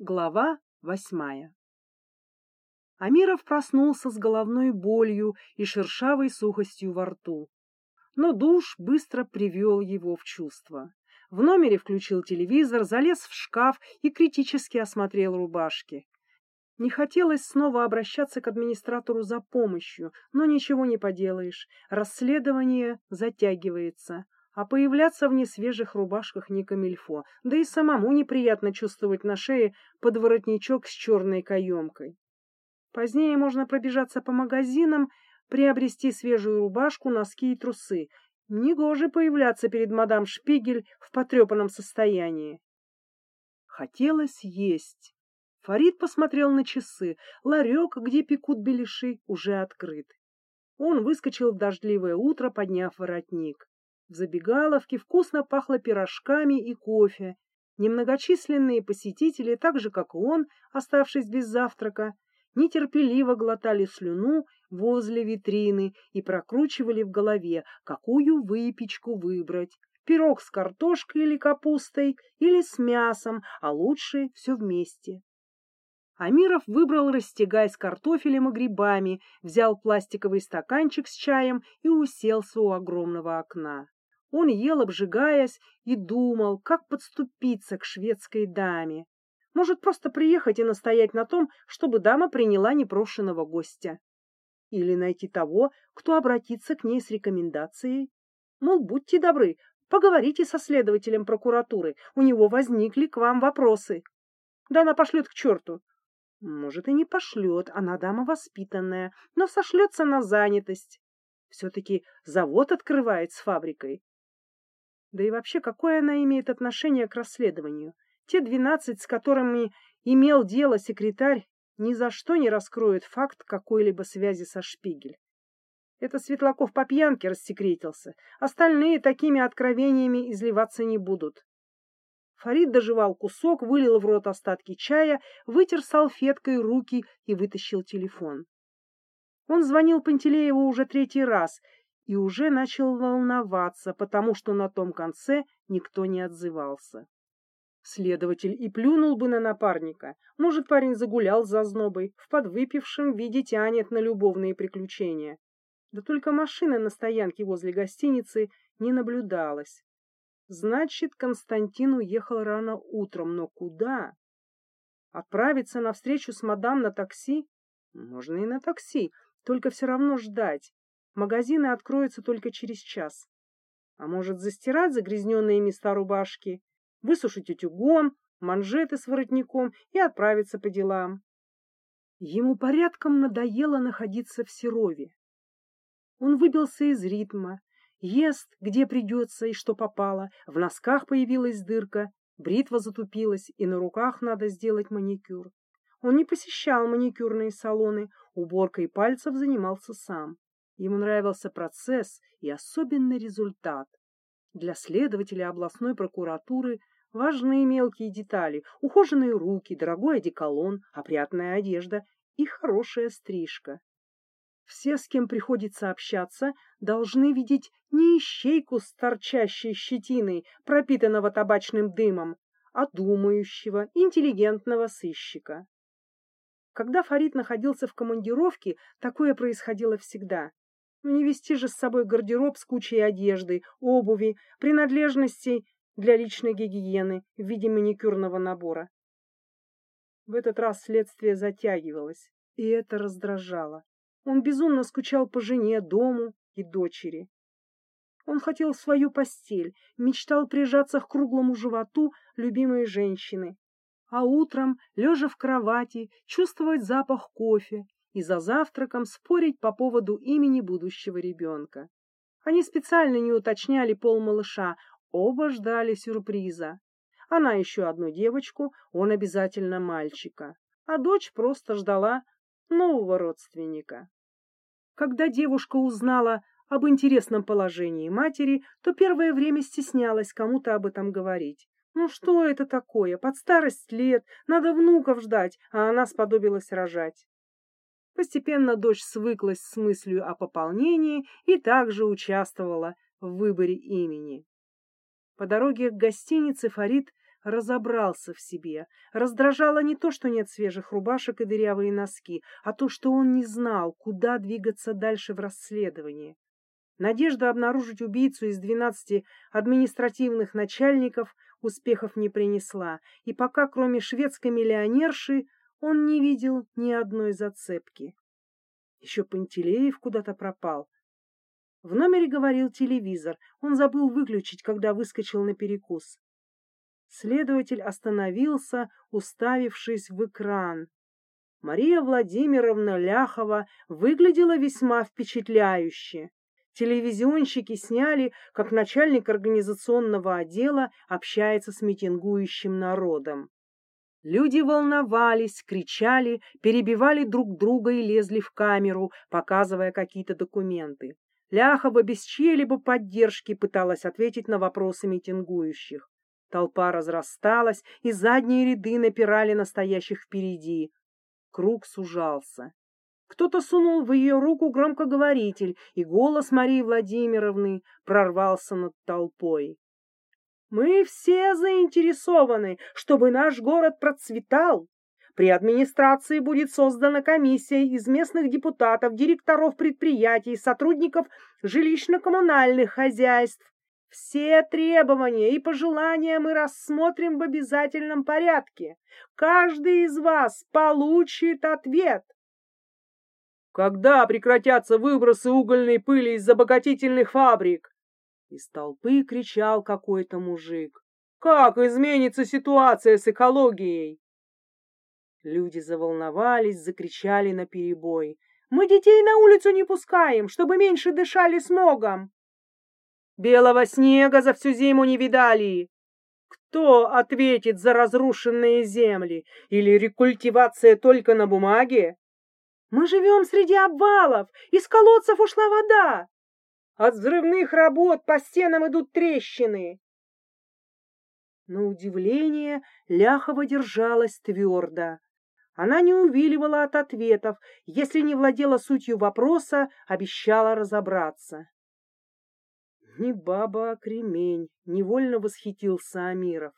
Глава восьмая Амиров проснулся с головной болью и шершавой сухостью во рту. Но душ быстро привел его в чувство. В номере включил телевизор, залез в шкаф и критически осмотрел рубашки. Не хотелось снова обращаться к администратору за помощью, но ничего не поделаешь. Расследование затягивается а появляться в несвежих рубашках не камильфо, да и самому неприятно чувствовать на шее подворотничок с черной каемкой. Позднее можно пробежаться по магазинам, приобрести свежую рубашку, носки и трусы. Негоже появляться перед мадам Шпигель в потрепанном состоянии. Хотелось есть. Фарид посмотрел на часы. Ларек, где пекут беляши, уже открыт. Он выскочил в дождливое утро, подняв воротник. В забегаловке вкусно пахло пирожками и кофе. Немногочисленные посетители, так же как и он, оставшись без завтрака, нетерпеливо глотали слюну возле витрины и прокручивали в голове, какую выпечку выбрать: пирог с картошкой или капустой, или с мясом, а лучше все вместе. Амиров выбрал растягай с картофелем и грибами, взял пластиковый стаканчик с чаем и уселся у огромного окна. Он ел, обжигаясь, и думал, как подступиться к шведской даме. Может, просто приехать и настоять на том, чтобы дама приняла непрошенного гостя. Или найти того, кто обратится к ней с рекомендацией. Мол, будьте добры, поговорите со следователем прокуратуры, у него возникли к вам вопросы. Да она пошлет к черту. Может, и не пошлет, она дама воспитанная, но сошлется на занятость. Все-таки завод открывает с фабрикой. Да и вообще, какое она имеет отношение к расследованию? Те двенадцать, с которыми имел дело секретарь, ни за что не раскроют факт какой-либо связи со Шпигель. Это Светлаков по пьянке рассекретился. Остальные такими откровениями изливаться не будут. Фарид доживал кусок, вылил в рот остатки чая, вытер салфеткой руки и вытащил телефон. Он звонил Пантелееву уже третий раз и уже начал волноваться, потому что на том конце никто не отзывался. Следователь и плюнул бы на напарника. Может, парень загулял за знобой, в подвыпившем виде тянет на любовные приключения. Да только машины на стоянке возле гостиницы не наблюдалось. Значит, Константин уехал рано утром, но куда? Отправиться на встречу с мадам на такси? Можно и на такси, только все равно ждать. Магазины откроются только через час. А может, застирать загрязненные места рубашки, высушить утюгом, манжеты с воротником и отправиться по делам. Ему порядком надоело находиться в Серове. Он выбился из ритма, ест, где придется и что попало, в носках появилась дырка, бритва затупилась, и на руках надо сделать маникюр. Он не посещал маникюрные салоны, уборкой пальцев занимался сам. Ему нравился процесс и особенно результат. Для следователя областной прокуратуры важны мелкие детали: ухоженные руки, дорогой одеколон, опрятная одежда и хорошая стрижка. Все, с кем приходится общаться, должны видеть не ищейку с торчащей щетиной, пропитанного табачным дымом, а думающего, интеллигентного сыщика. Когда Фарид находился в командировке, такое происходило всегда. Ну не вести же с собой гардероб с кучей одежды, обуви, принадлежностей для личной гигиены в виде маникюрного набора. В этот раз следствие затягивалось, и это раздражало. Он безумно скучал по жене, дому и дочери. Он хотел свою постель, мечтал прижаться к круглому животу любимой женщины, а утром, лежа в кровати, чувствовать запах кофе и за завтраком спорить по поводу имени будущего ребенка. Они специально не уточняли пол малыша, оба ждали сюрприза. Она еще одну девочку, он обязательно мальчика, а дочь просто ждала нового родственника. Когда девушка узнала об интересном положении матери, то первое время стеснялась кому-то об этом говорить. Ну что это такое? Под старость лет надо внуков ждать, а она сподобилась рожать. Постепенно дочь свыклась с мыслью о пополнении и также участвовала в выборе имени. По дороге к гостинице Фарид разобрался в себе. Раздражало не то, что нет свежих рубашек и дырявые носки, а то, что он не знал, куда двигаться дальше в расследовании. Надежда обнаружить убийцу из двенадцати административных начальников успехов не принесла, и пока кроме шведской миллионерши он не видел ни одной зацепки. Еще Пантелеев куда-то пропал. В номере говорил телевизор, он забыл выключить, когда выскочил на перекус. Следователь остановился, уставившись в экран. Мария Владимировна Ляхова выглядела весьма впечатляюще. Телевизионщики сняли, как начальник организационного отдела общается с митингующим народом. Люди волновались, кричали, перебивали друг друга и лезли в камеру, показывая какие-то документы. Ляхова без чьей-либо поддержки пыталась ответить на вопросы митингующих. Толпа разрасталась, и задние ряды напирали настоящих впереди. Круг сужался. Кто-то сунул в ее руку громкоговоритель, и голос Марии Владимировны прорвался над толпой. Мы все заинтересованы, чтобы наш город процветал. При администрации будет создана комиссия из местных депутатов, директоров предприятий, сотрудников жилищно-коммунальных хозяйств. Все требования и пожелания мы рассмотрим в обязательном порядке. Каждый из вас получит ответ. Когда прекратятся выбросы угольной пыли из обогатительных фабрик? Из толпы кричал какой-то мужик. Как изменится ситуация с экологией? Люди заволновались, закричали на перебой. Мы детей на улицу не пускаем, чтобы меньше дышали смогом. Белого снега за всю зиму не видали. Кто ответит за разрушенные земли? Или рекультивация только на бумаге? Мы живем среди обвалов, из колодцев ушла вода. От взрывных работ по стенам идут трещины. На удивление Ляхова держалась твердо. Она не увиливала от ответов, если не владела сутью вопроса, обещала разобраться. Не баба, а кремень, невольно восхитился Амиров.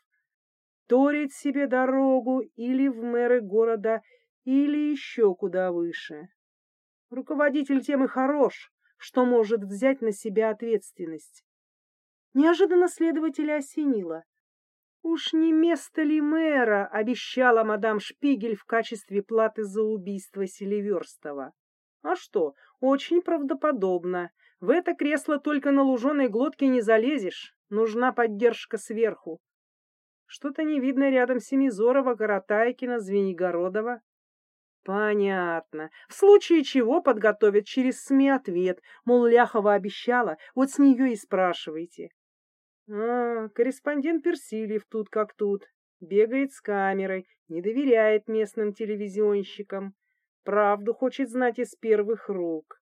Торит себе дорогу или в мэры города, или еще куда выше. Руководитель тем и хорош, что может взять на себя ответственность. Неожиданно следователя осенило. Уж не место ли мэра обещала мадам Шпигель в качестве платы за убийство Селиверстова? А что, очень правдоподобно. В это кресло только на луженой глотке не залезешь. Нужна поддержка сверху. Что-то не видно рядом Семизорова, Каратайкина, Звенигородова. Понятно. В случае чего подготовят через СМИ ответ, мол, Ляхова обещала, вот с нее и спрашивайте. А, корреспондент Персильев тут как тут. Бегает с камерой, не доверяет местным телевизионщикам. Правду хочет знать из первых рук.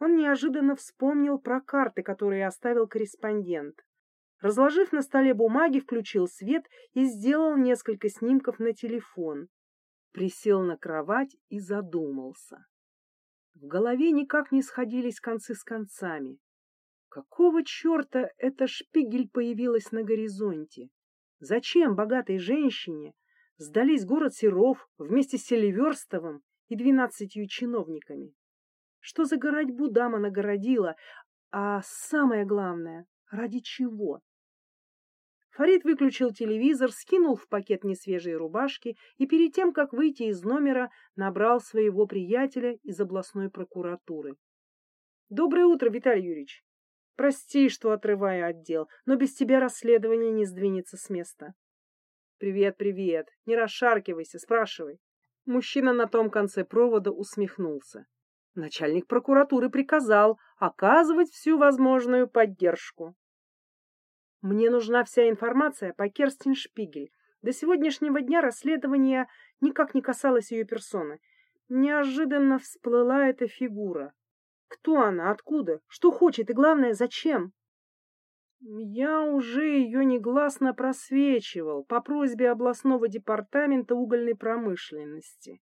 Он неожиданно вспомнил про карты, которые оставил корреспондент. Разложив на столе бумаги, включил свет и сделал несколько снимков на телефон присел на кровать и задумался. В голове никак не сходились концы с концами. Какого черта эта шпигель появилась на горизонте? Зачем богатой женщине сдались город Серов вместе с Селиверстовым и двенадцатью чиновниками? Что за городьбу дама нагородила, а самое главное, ради чего? Фарид выключил телевизор, скинул в пакет несвежие рубашки и перед тем, как выйти из номера, набрал своего приятеля из областной прокуратуры. Доброе утро, Виталий Юрьевич. Прости, что отрываю отдел, но без тебя расследование не сдвинется с места. Привет, привет. Не расшаркивайся, спрашивай. Мужчина на том конце провода усмехнулся. Начальник прокуратуры приказал оказывать всю возможную поддержку. Мне нужна вся информация по Керстин Шпигель. До сегодняшнего дня расследование никак не касалось ее персоны. Неожиданно всплыла эта фигура. Кто она, откуда, что хочет и, главное, зачем? Я уже ее негласно просвечивал по просьбе областного департамента угольной промышленности.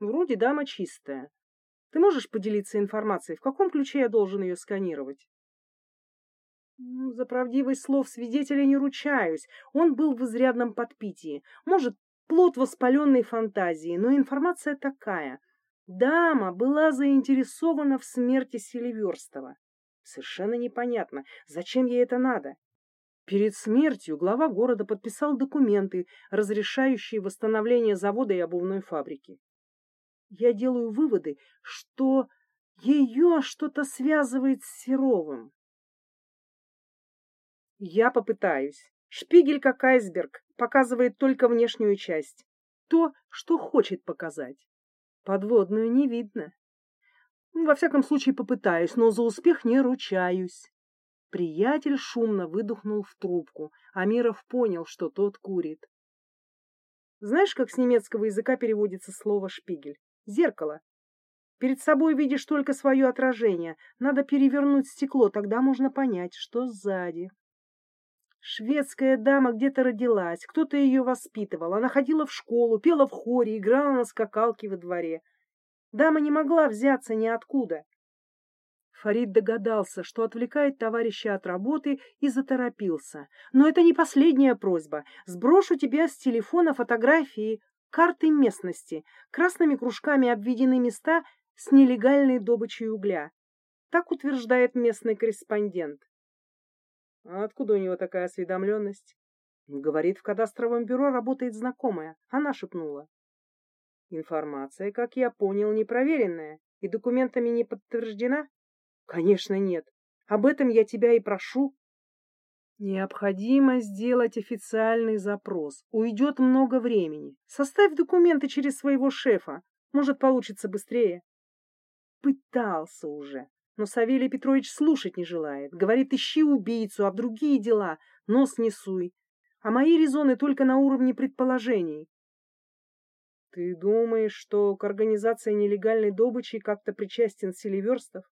Вроде дама чистая. Ты можешь поделиться информацией, в каком ключе я должен ее сканировать? За правдивость слов свидетеля не ручаюсь. Он был в изрядном подпитии. Может, плод воспаленной фантазии, но информация такая. Дама была заинтересована в смерти Селиверстова. Совершенно непонятно, зачем ей это надо. Перед смертью глава города подписал документы, разрешающие восстановление завода и обувной фабрики. Я делаю выводы, что ее что-то связывает с Серовым. Я попытаюсь. Шпигель, как айсберг, показывает только внешнюю часть. То, что хочет показать. Подводную не видно. Во всяком случае попытаюсь, но за успех не ручаюсь. Приятель шумно выдохнул в трубку. Амиров понял, что тот курит. Знаешь, как с немецкого языка переводится слово «шпигель»? Зеркало. Перед собой видишь только свое отражение. Надо перевернуть стекло, тогда можно понять, что сзади. Шведская дама где-то родилась, кто-то ее воспитывал. Она ходила в школу, пела в хоре, играла на скакалке во дворе. Дама не могла взяться ниоткуда. Фарид догадался, что отвлекает товарища от работы, и заторопился. Но это не последняя просьба. Сброшу тебе с телефона фотографии, карты местности. Красными кружками обведены места с нелегальной добычей угля. Так утверждает местный корреспондент. А откуда у него такая осведомленность? Говорит, в кадастровом бюро работает знакомая. Она шепнула. Информация, как я понял, непроверенная и документами не подтверждена? Конечно, нет. Об этом я тебя и прошу. Необходимо сделать официальный запрос. Уйдет много времени. Составь документы через своего шефа. Может, получится быстрее. Пытался уже. Но Савелий Петрович слушать не желает. Говорит, ищи убийцу, а в другие дела нос не суй. А мои резоны только на уровне предположений. Ты думаешь, что к организации нелегальной добычи как-то причастен Селиверстов?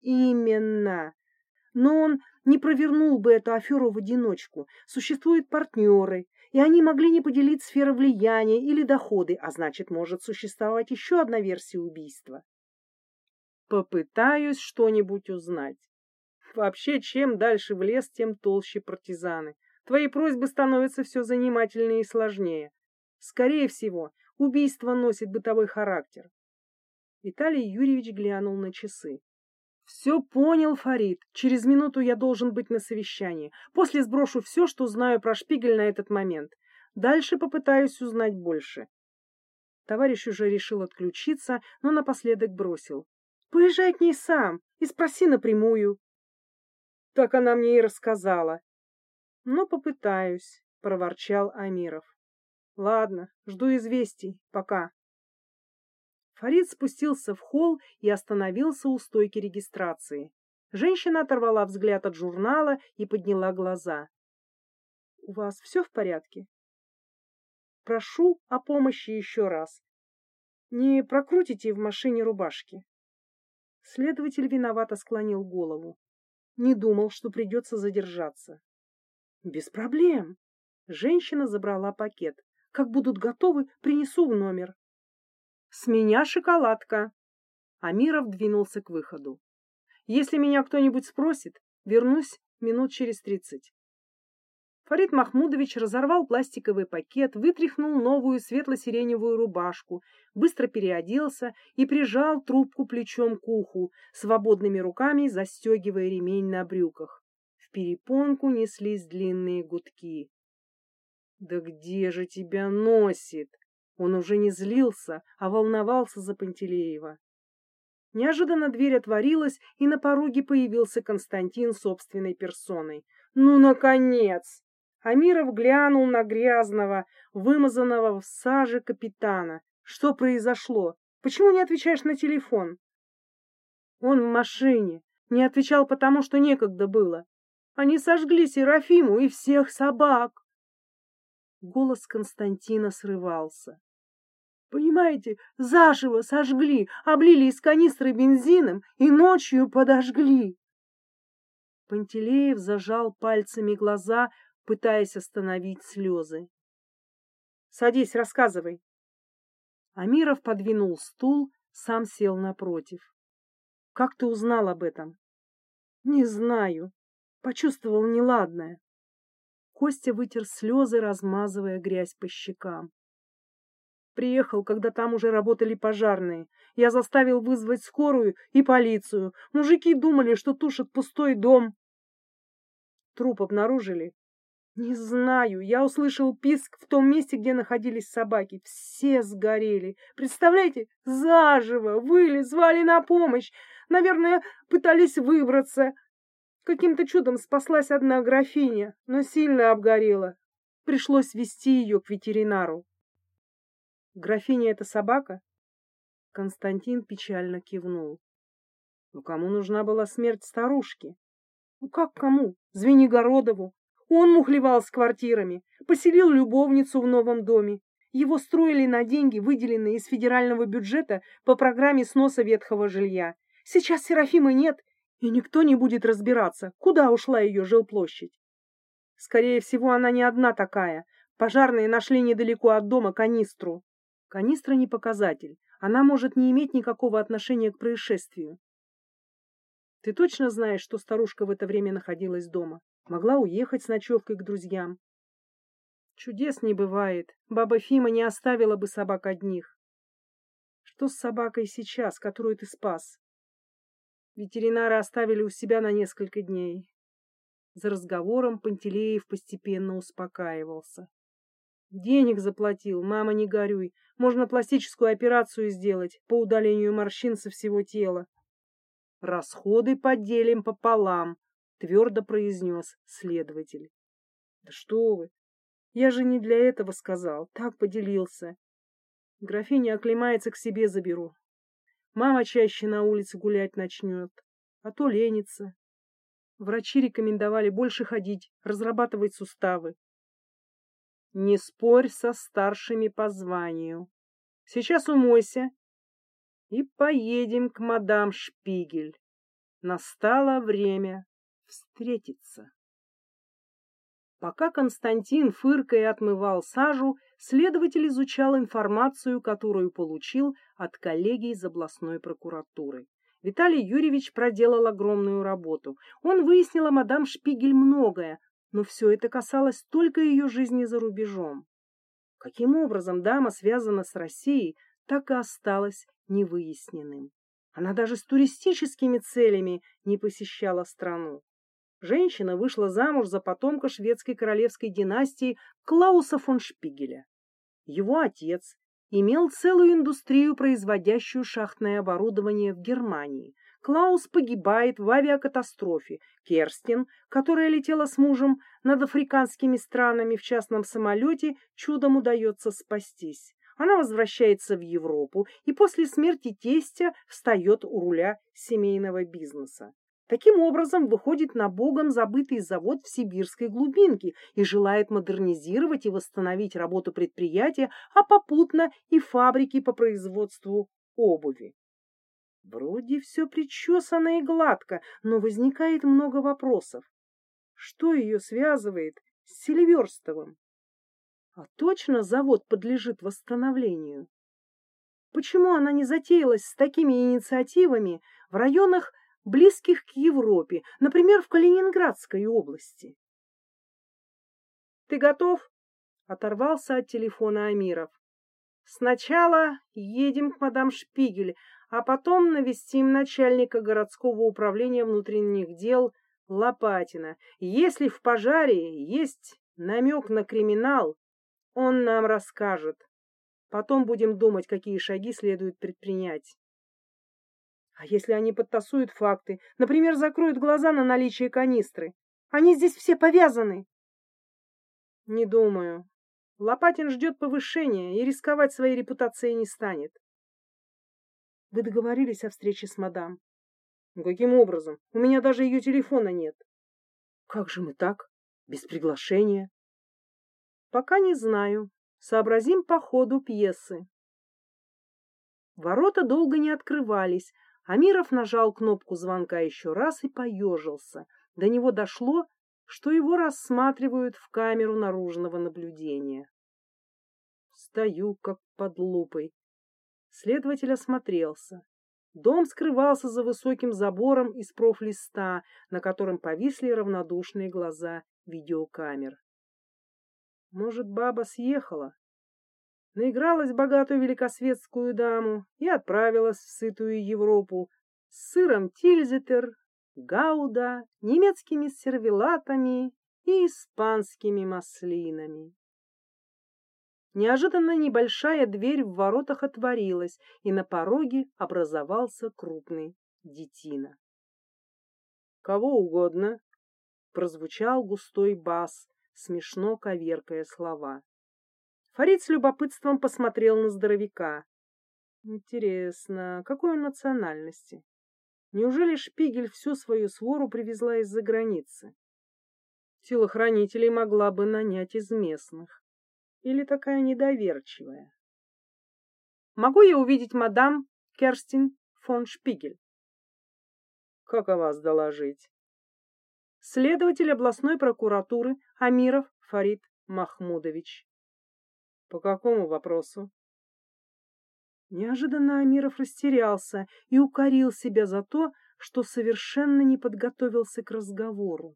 Именно. Но он не провернул бы эту аферу в одиночку. Существуют партнеры, и они могли не поделить сферы влияния или доходы, а значит, может существовать еще одна версия убийства. Попытаюсь что-нибудь узнать. Вообще, чем дальше в лес, тем толще партизаны. Твои просьбы становятся все занимательнее и сложнее. Скорее всего, убийство носит бытовой характер. Виталий Юрьевич глянул на часы. Все понял, Фарид. Через минуту я должен быть на совещании. После сброшу все, что знаю про Шпигель на этот момент. Дальше попытаюсь узнать больше. Товарищ уже решил отключиться, но напоследок бросил. Поезжай к ней сам и спроси напрямую. Так она мне и рассказала. Но попытаюсь, проворчал Амиров. Ладно, жду известий. Пока. Фарид спустился в холл и остановился у стойки регистрации. Женщина оторвала взгляд от журнала и подняла глаза. У вас все в порядке? Прошу о помощи еще раз. Не прокрутите в машине рубашки. Следователь виновато склонил голову. Не думал, что придется задержаться. Без проблем. Женщина забрала пакет. Как будут готовы, принесу в номер. С меня шоколадка. Амиров двинулся к выходу. Если меня кто-нибудь спросит, вернусь минут через тридцать. Фарид Махмудович разорвал пластиковый пакет, вытряхнул новую светло-сиреневую рубашку, быстро переоделся и прижал трубку плечом к уху, свободными руками застегивая ремень на брюках. В перепонку неслись длинные гудки. «Да где же тебя носит?» Он уже не злился, а волновался за Пантелеева. Неожиданно дверь отворилась, и на пороге появился Константин собственной персоной. «Ну, наконец!» Амиров глянул на грязного, вымазанного в саже капитана. Что произошло? Почему не отвечаешь на телефон? Он в машине. Не отвечал потому, что некогда было. Они сожгли Серафиму и всех собак. Голос Константина срывался. Понимаете, заживо сожгли, облили из канистры бензином и ночью подожгли. Пантелеев зажал пальцами глаза, пытаясь остановить слезы. Садись, рассказывай. Амиров подвинул стул, сам сел напротив. Как ты узнал об этом? Не знаю. Почувствовал неладное. Костя вытер слезы, размазывая грязь по щекам. Приехал, когда там уже работали пожарные. Я заставил вызвать скорую и полицию. Мужики думали, что тушат пустой дом. Труп обнаружили. Не знаю, я услышал писк в том месте, где находились собаки. Все сгорели. Представляете, заживо выли, звали на помощь. Наверное, пытались выбраться. Каким-то чудом спаслась одна графиня, но сильно обгорела. Пришлось вести ее к ветеринару. Графиня — это собака? Константин печально кивнул. Ну, кому нужна была смерть старушки? Ну, как кому? Звенигородову. Он мухлевал с квартирами, поселил любовницу в новом доме. Его строили на деньги, выделенные из федерального бюджета по программе сноса ветхого жилья. Сейчас Серафимы нет, и никто не будет разбираться, куда ушла ее жилплощадь. Скорее всего, она не одна такая. Пожарные нашли недалеко от дома канистру. Канистра не показатель. Она может не иметь никакого отношения к происшествию. Ты точно знаешь, что старушка в это время находилась дома? Могла уехать с ночевкой к друзьям. Чудес не бывает. Баба Фима не оставила бы собак одних. Что с собакой сейчас, которую ты спас? Ветеринары оставили у себя на несколько дней. За разговором Пантелеев постепенно успокаивался. Денег заплатил, мама, не горюй. Можно пластическую операцию сделать по удалению морщин со всего тела. Расходы поделим пополам, твердо произнес следователь. Да что вы? Я же не для этого сказал, так поделился. Графиня оклемается, к себе заберу. Мама чаще на улице гулять начнет, а то ленится. Врачи рекомендовали больше ходить, разрабатывать суставы. Не спорь со старшими по званию. Сейчас умойся и поедем к мадам Шпигель. Настало время встретиться. Пока Константин, фыркая, отмывал сажу, следователь изучал информацию, которую получил от коллеги из областной прокуратуры. Виталий Юрьевич проделал огромную работу. Он выяснил о мадам Шпигель многое, но все это касалось только ее жизни за рубежом. Каким образом дама связана с Россией, так и осталось невыясненным. Она даже с туристическими целями не посещала страну. Женщина вышла замуж за потомка шведской королевской династии Клауса фон Шпигеля. Его отец имел целую индустрию, производящую шахтное оборудование в Германии, Клаус погибает в авиакатастрофе. Керстин, которая летела с мужем над африканскими странами в частном самолете, чудом удается спастись. Она возвращается в Европу и после смерти тестя встает у руля семейного бизнеса. Таким образом, выходит на богом забытый завод в сибирской глубинке и желает модернизировать и восстановить работу предприятия, а попутно и фабрики по производству обуви. Вроде все причесано и гладко, но возникает много вопросов. Что ее связывает с Селиверстовым? А точно завод подлежит восстановлению? Почему она не затеялась с такими инициативами в районах, близких к Европе, например, в Калининградской области? «Ты готов?» — оторвался от телефона Амиров. «Сначала едем к мадам Шпигель, а потом навестим начальника городского управления внутренних дел Лопатина. Если в пожаре есть намек на криминал, он нам расскажет. Потом будем думать, какие шаги следует предпринять. А если они подтасуют факты, например, закроют глаза на наличие канистры? Они здесь все повязаны. Не думаю. Лопатин ждет повышения и рисковать своей репутацией не станет. Вы договорились о встрече с мадам? Каким образом? У меня даже ее телефона нет. Как же мы так? Без приглашения? Пока не знаю. Сообразим по ходу пьесы. Ворота долго не открывались. Амиров нажал кнопку звонка еще раз и поежился. До него дошло, что его рассматривают в камеру наружного наблюдения. Стою, как под лупой. Следователь осмотрелся. Дом скрывался за высоким забором из профлиста, на котором повисли равнодушные глаза видеокамер. Может, баба съехала? Наигралась богатую великосветскую даму и отправилась в сытую Европу с сыром тильзитер, гауда, немецкими сервелатами и испанскими маслинами. Неожиданно небольшая дверь в воротах отворилась, и на пороге образовался крупный детина. Кого угодно, прозвучал густой бас, смешно коверкая слова. Фарид с любопытством посмотрел на здоровяка. Интересно, какой он национальности? Неужели Шпигель всю свою свору привезла из-за границы? Телохранителей могла бы нанять из местных. Или такая недоверчивая? Могу я увидеть мадам Керстин фон Шпигель? Как о вас доложить? Следователь областной прокуратуры Амиров Фарид Махмудович. По какому вопросу? Неожиданно Амиров растерялся и укорил себя за то, что совершенно не подготовился к разговору.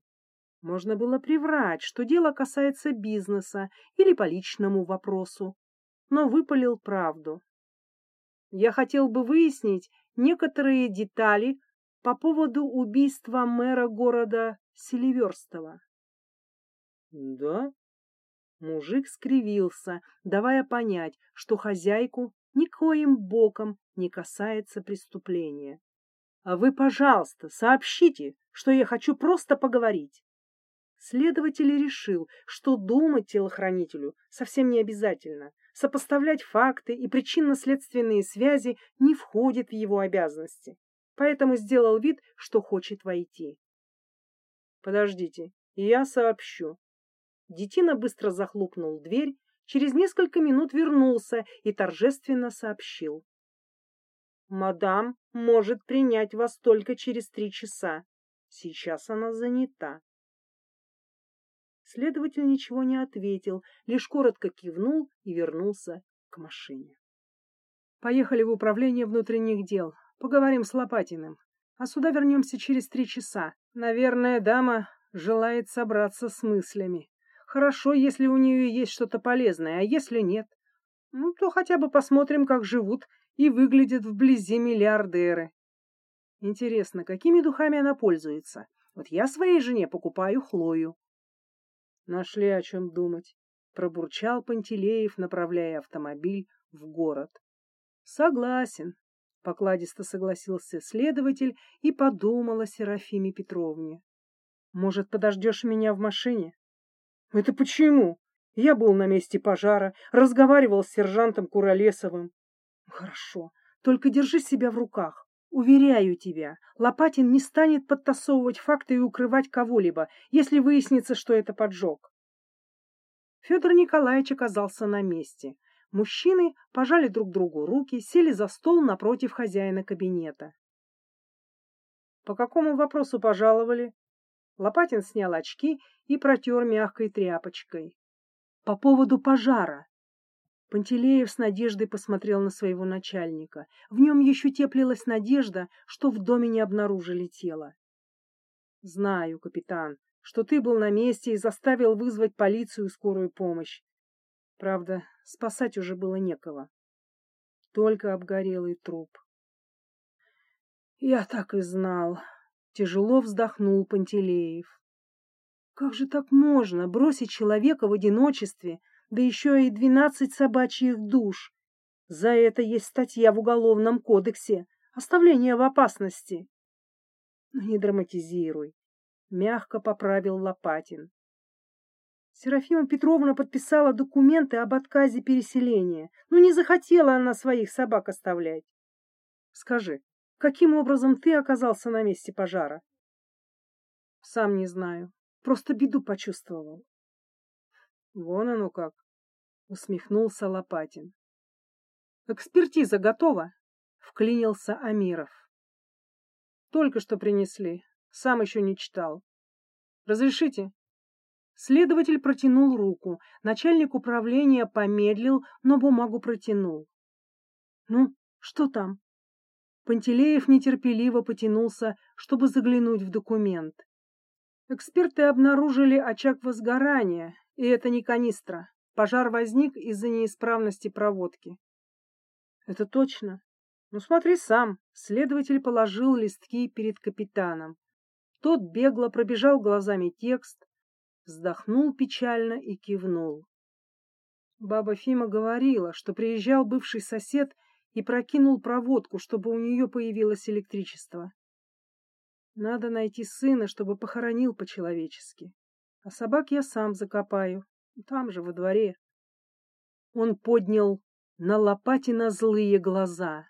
Можно было приврать, что дело касается бизнеса или по личному вопросу, но выпалил правду. Я хотел бы выяснить некоторые детали по поводу убийства мэра города Селиверстова. Да? Мужик скривился, давая понять, что хозяйку никоим боком не касается преступления. А вы, пожалуйста, сообщите, что я хочу просто поговорить. Следователь решил, что думать телохранителю совсем не обязательно. Сопоставлять факты и причинно-следственные связи не входит в его обязанности. Поэтому сделал вид, что хочет войти. Подождите, я сообщу. Детина быстро захлопнул дверь, через несколько минут вернулся и торжественно сообщил. Мадам может принять вас только через три часа. Сейчас она занята. Следователь ничего не ответил, лишь коротко кивнул и вернулся к машине. Поехали в управление внутренних дел. Поговорим с Лопатиным. А сюда вернемся через три часа. Наверное, дама желает собраться с мыслями. Хорошо, если у нее есть что-то полезное, а если нет, ну, то хотя бы посмотрим, как живут и выглядят вблизи миллиардеры. Интересно, какими духами она пользуется? Вот я своей жене покупаю Хлою. Нашли о чем думать, пробурчал Пантелеев, направляя автомобиль в город. Согласен, покладисто согласился следователь и подумал о Серафиме Петровне. Может, подождешь меня в машине? Это почему? Я был на месте пожара, разговаривал с сержантом Куролесовым. Хорошо, только держи себя в руках. Уверяю тебя, Лопатин не станет подтасовывать факты и укрывать кого-либо, если выяснится, что это поджог. Федор Николаевич оказался на месте. Мужчины пожали друг другу руки, сели за стол напротив хозяина кабинета. По какому вопросу пожаловали? Лопатин снял очки и протер мягкой тряпочкой. По поводу пожара. Пантелеев с надеждой посмотрел на своего начальника. В нем еще теплилась надежда, что в доме не обнаружили тело. Знаю, капитан, что ты был на месте и заставил вызвать полицию и скорую помощь. Правда, спасать уже было некого. Только обгорелый труп. Я так и знал. Тяжело вздохнул Пантелеев. Как же так можно бросить человека в одиночестве, да еще и двенадцать собачьих душ. За это есть статья в Уголовном кодексе «Оставление в опасности». Ну, не драматизируй, мягко поправил Лопатин. Серафима Петровна подписала документы об отказе переселения. Ну, не захотела она своих собак оставлять. Скажи, каким образом ты оказался на месте пожара? Сам не знаю. Просто беду почувствовал. Вон оно как, усмехнулся Лопатин. Экспертиза готова, вклинился Амиров. Только что принесли, сам еще не читал. Разрешите? Следователь протянул руку. Начальник управления помедлил, но бумагу протянул. Ну, что там? Пантелеев нетерпеливо потянулся, чтобы заглянуть в документ. Эксперты обнаружили очаг возгорания, и это не канистра. Пожар возник из-за неисправности проводки. Это точно. Ну смотри сам. Следователь положил листки перед капитаном. Тот бегло пробежал глазами текст, вздохнул печально и кивнул. Баба Фима говорила, что приезжал бывший сосед и прокинул проводку, чтобы у нее появилось электричество. Надо найти сына, чтобы похоронил по-человечески. А собак я сам закопаю, там же, во дворе. Он поднял на Лопатина злые глаза.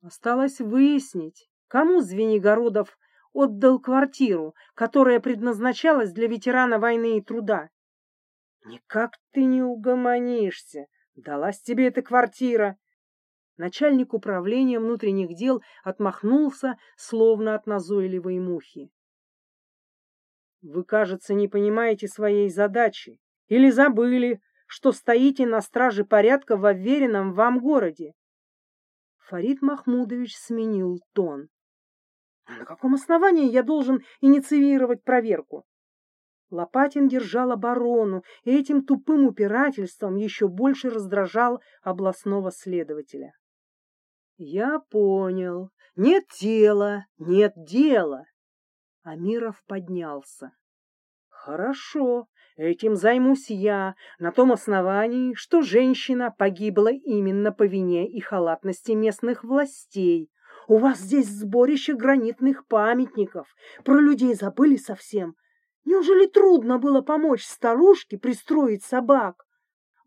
Осталось выяснить, кому Звенигородов отдал квартиру, которая предназначалась для ветерана войны и труда. Никак ты не угомонишься. Далась тебе эта квартира. Начальник управления внутренних дел отмахнулся, словно от назойливой мухи. Вы, кажется, не понимаете своей задачи или забыли, что стоите на страже порядка в уверенном вам городе. Фарид Махмудович сменил тон. А на каком основании я должен инициировать проверку? Лопатин держал оборону, и этим тупым упирательством еще больше раздражал областного следователя. Я понял. Нет тела, нет дела. Амиров поднялся. Хорошо, этим займусь я, на том основании, что женщина погибла именно по вине и халатности местных властей. У вас здесь сборище гранитных памятников. Про людей забыли совсем. Неужели трудно было помочь старушке пристроить собак?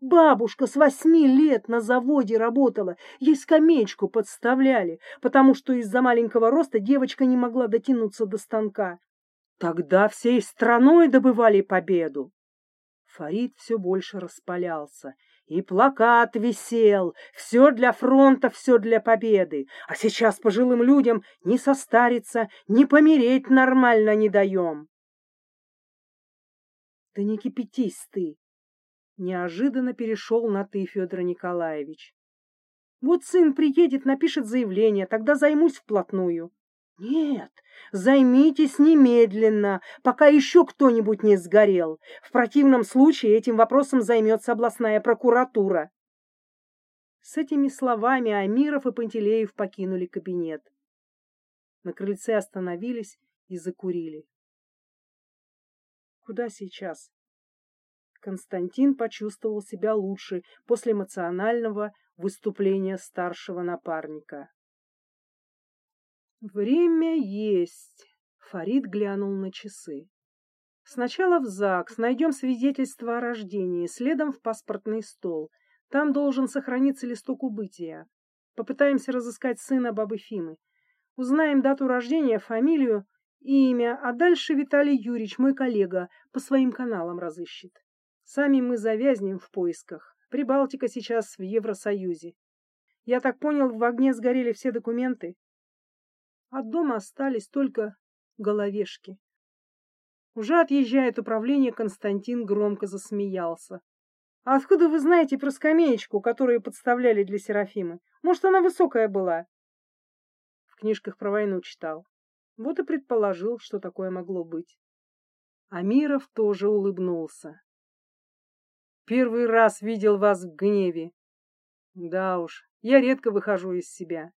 Бабушка с восьми лет на заводе работала, ей скамеечку подставляли, потому что из-за маленького роста девочка не могла дотянуться до станка. Тогда всей страной добывали победу. Фарид все больше распалялся. И плакат висел. Все для фронта, все для победы. А сейчас пожилым людям ни состариться, ни помереть нормально не даем. Да не кипятись ты, Неожиданно перешел на «ты», Федор Николаевич. Вот сын приедет, напишет заявление, тогда займусь вплотную. Нет, займитесь немедленно, пока еще кто-нибудь не сгорел. В противном случае этим вопросом займется областная прокуратура. С этими словами Амиров и Пантелеев покинули кабинет. На крыльце остановились и закурили. Куда сейчас? Константин почувствовал себя лучше после эмоционального выступления старшего напарника. Время есть. Фарид глянул на часы. Сначала в ЗАГС найдем свидетельство о рождении, следом в паспортный стол. Там должен сохраниться листок убытия. Попытаемся разыскать сына бабы Фимы. Узнаем дату рождения, фамилию имя, а дальше Виталий Юрьевич, мой коллега, по своим каналам разыщет. Сами мы завязнем в поисках. Прибалтика сейчас в Евросоюзе. Я так понял, в огне сгорели все документы. От дома остались только головешки. Уже отъезжает управление, Константин громко засмеялся. А откуда вы знаете про скамеечку, которую подставляли для Серафимы? Может, она высокая была? В книжках про войну читал. Вот и предположил, что такое могло быть. Амиров тоже улыбнулся. Первый раз видел вас в гневе. Да уж, я редко выхожу из себя.